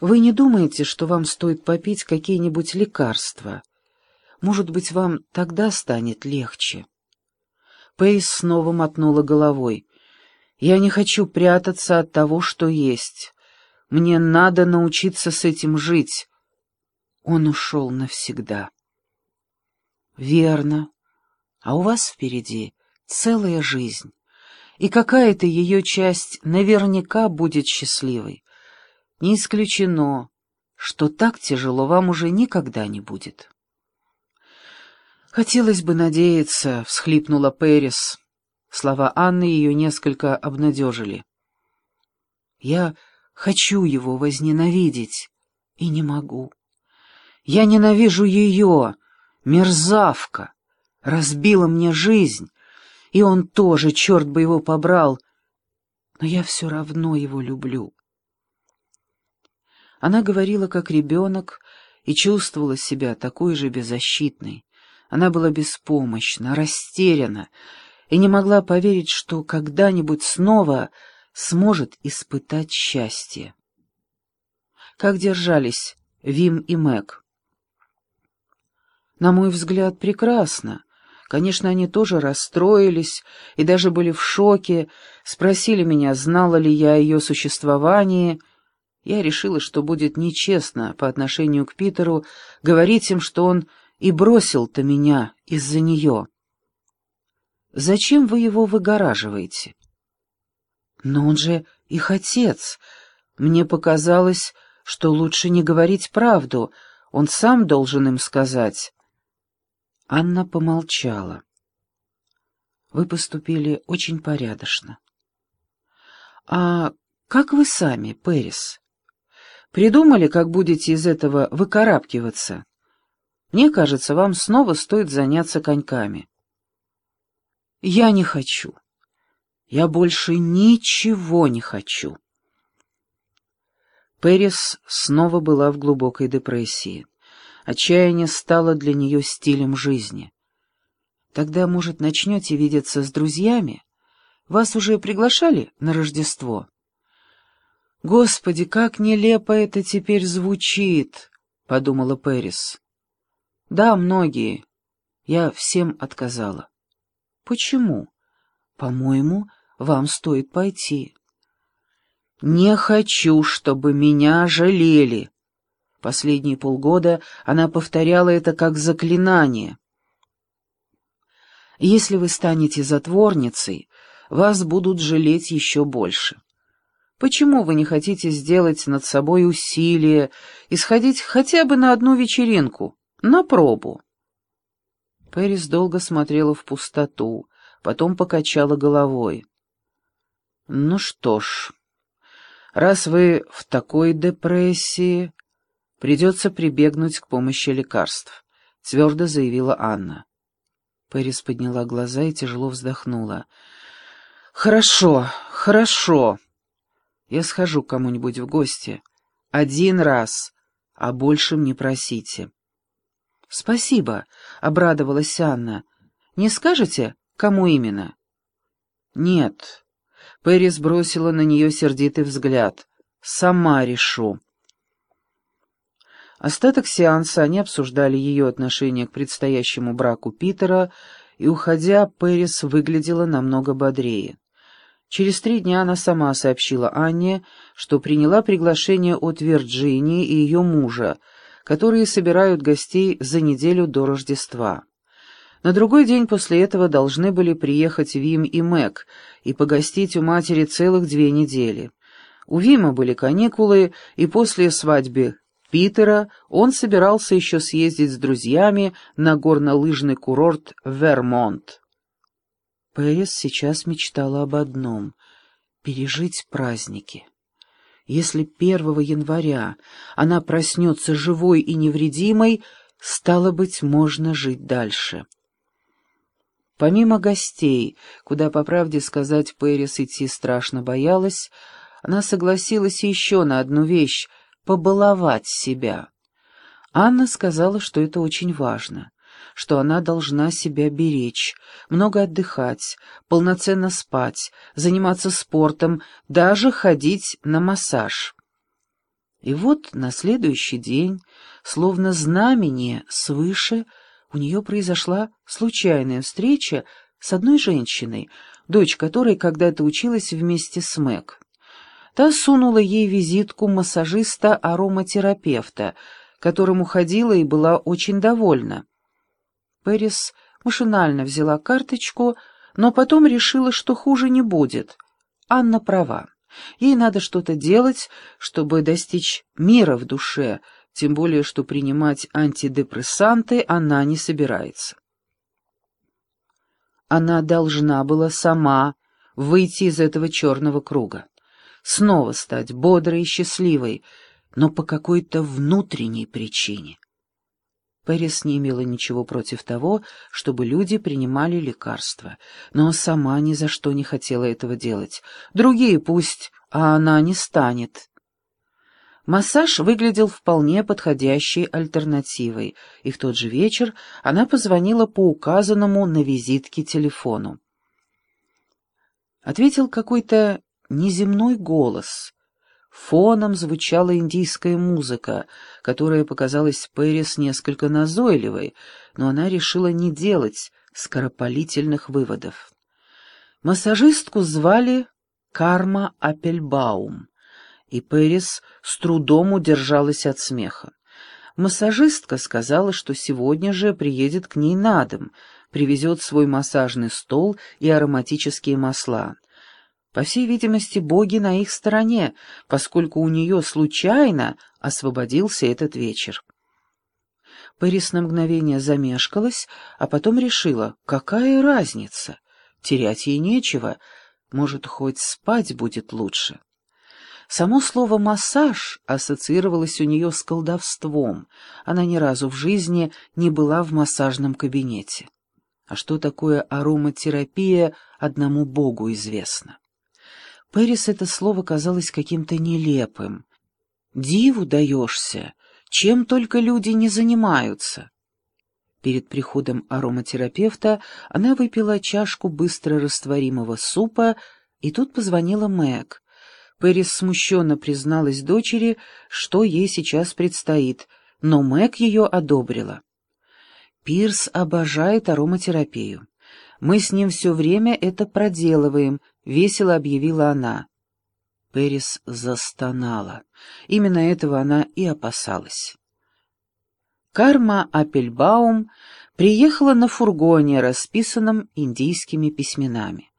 Вы не думаете, что вам стоит попить какие-нибудь лекарства? Может быть, вам тогда станет легче?» Пейс снова мотнула головой. «Я не хочу прятаться от того, что есть. Мне надо научиться с этим жить». Он ушел навсегда. «Верно. А у вас впереди целая жизнь, и какая-то ее часть наверняка будет счастливой. Не исключено, что так тяжело вам уже никогда не будет». «Хотелось бы надеяться», — всхлипнула Пэрис. Слова Анны ее несколько обнадежили. «Я хочу его возненавидеть, и не могу. Я ненавижу ее, мерзавка, разбила мне жизнь, и он тоже, черт бы его побрал, но я все равно его люблю». Она говорила как ребенок и чувствовала себя такой же беззащитной. Она была беспомощна, растеряна и не могла поверить, что когда-нибудь снова сможет испытать счастье. Как держались Вим и Мэг? На мой взгляд, прекрасно. Конечно, они тоже расстроились и даже были в шоке, спросили меня, знала ли я о ее существовании. Я решила, что будет нечестно по отношению к Питеру говорить им, что он и бросил-то меня из-за нее. Зачем вы его выгораживаете? Но он же их отец. Мне показалось, что лучше не говорить правду, он сам должен им сказать. Анна помолчала. Вы поступили очень порядочно. А как вы сами, Пэрис? Придумали, как будете из этого выкарабкиваться? Мне кажется, вам снова стоит заняться коньками. Я не хочу. Я больше ничего не хочу. Пэрис снова была в глубокой депрессии. Отчаяние стало для нее стилем жизни. Тогда, может, начнете видеться с друзьями? Вас уже приглашали на Рождество? Господи, как нелепо это теперь звучит, — подумала Пэрис. Да, многие. Я всем отказала. Почему? По-моему, вам стоит пойти. Не хочу, чтобы меня жалели. Последние полгода она повторяла это как заклинание. Если вы станете затворницей, вас будут жалеть еще больше. Почему вы не хотите сделать над собой усилие и сходить хотя бы на одну вечеринку? На пробу. Пэрис долго смотрела в пустоту, потом покачала головой. «Ну что ж, раз вы в такой депрессии, придется прибегнуть к помощи лекарств», — твердо заявила Анна. Пэрис подняла глаза и тяжело вздохнула. «Хорошо, хорошо. Я схожу к кому-нибудь в гости. Один раз, а большим не просите». «Спасибо», — обрадовалась Анна. «Не скажете, кому именно?» «Нет». Пэрис бросила на нее сердитый взгляд. «Сама решу». Остаток сеанса они обсуждали ее отношение к предстоящему браку Питера, и, уходя, Пэрис выглядела намного бодрее. Через три дня она сама сообщила Анне, что приняла приглашение от Вирджинии и ее мужа, которые собирают гостей за неделю до Рождества. На другой день после этого должны были приехать Вим и Мэг и погостить у матери целых две недели. У Вима были каникулы, и после свадьбы Питера он собирался еще съездить с друзьями на горнолыжный курорт Вермонт. Пэрис сейчас мечтала об одном — пережить праздники. Если 1 января она проснется живой и невредимой, стало быть, можно жить дальше. Помимо гостей, куда, по правде сказать, Пэрис идти страшно боялась, она согласилась еще на одну вещь — побаловать себя. Анна сказала, что это очень важно что она должна себя беречь, много отдыхать, полноценно спать, заниматься спортом, даже ходить на массаж. И вот на следующий день, словно знамение свыше, у нее произошла случайная встреча с одной женщиной, дочь которой когда-то училась вместе с Мэг. Та сунула ей визитку массажиста-ароматерапевта, которому ходила и была очень довольна. Пэрис машинально взяла карточку, но потом решила, что хуже не будет. Анна права. Ей надо что-то делать, чтобы достичь мира в душе, тем более, что принимать антидепрессанты она не собирается. Она должна была сама выйти из этого черного круга, снова стать бодрой и счастливой, но по какой-то внутренней причине. Пэрис не имела ничего против того, чтобы люди принимали лекарства, но сама ни за что не хотела этого делать. Другие пусть, а она не станет. Массаж выглядел вполне подходящей альтернативой, и в тот же вечер она позвонила по указанному на визитке телефону. Ответил какой-то неземной голос, Фоном звучала индийская музыка, которая показалась Пэрис несколько назойливой, но она решила не делать скоропалительных выводов. Массажистку звали Карма Апельбаум, и Пэрис с трудом удержалась от смеха. Массажистка сказала, что сегодня же приедет к ней на дом, привезет свой массажный стол и ароматические масла. По всей видимости, боги на их стороне, поскольку у нее случайно освободился этот вечер. Пэрис на мгновение замешкалась, а потом решила, какая разница, терять ей нечего, может, хоть спать будет лучше. Само слово «массаж» ассоциировалось у нее с колдовством, она ни разу в жизни не была в массажном кабинете. А что такое ароматерапия, одному богу известно. Пэрис это слово казалось каким-то нелепым. «Диву даешься, чем только люди не занимаются». Перед приходом ароматерапевта она выпила чашку быстро растворимого супа, и тут позвонила Мэг. Пэрис смущенно призналась дочери, что ей сейчас предстоит, но Мэг ее одобрила. «Пирс обожает ароматерапию. Мы с ним все время это проделываем, весело объявила она. Пэрис застонала. Именно этого она и опасалась. Карма Апельбаум приехала на фургоне, расписанном индийскими письменами.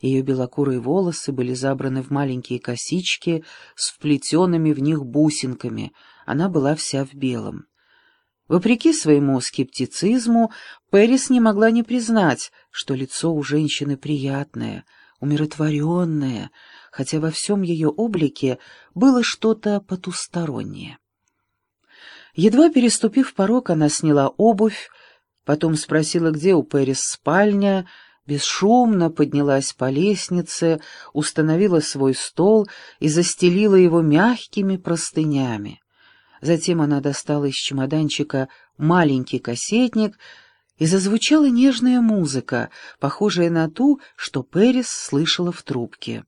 Ее белокурые волосы были забраны в маленькие косички с вплетенными в них бусинками, она была вся в белом. Вопреки своему скептицизму, Пэрис не могла не признать, что лицо у женщины приятное — умиротворенная, хотя во всем ее облике было что-то потустороннее. Едва переступив порог, она сняла обувь, потом спросила, где у Пэрис спальня, бесшумно поднялась по лестнице, установила свой стол и застелила его мягкими простынями. Затем она достала из чемоданчика маленький кассетник — и зазвучала нежная музыка, похожая на ту, что Пэрис слышала в трубке.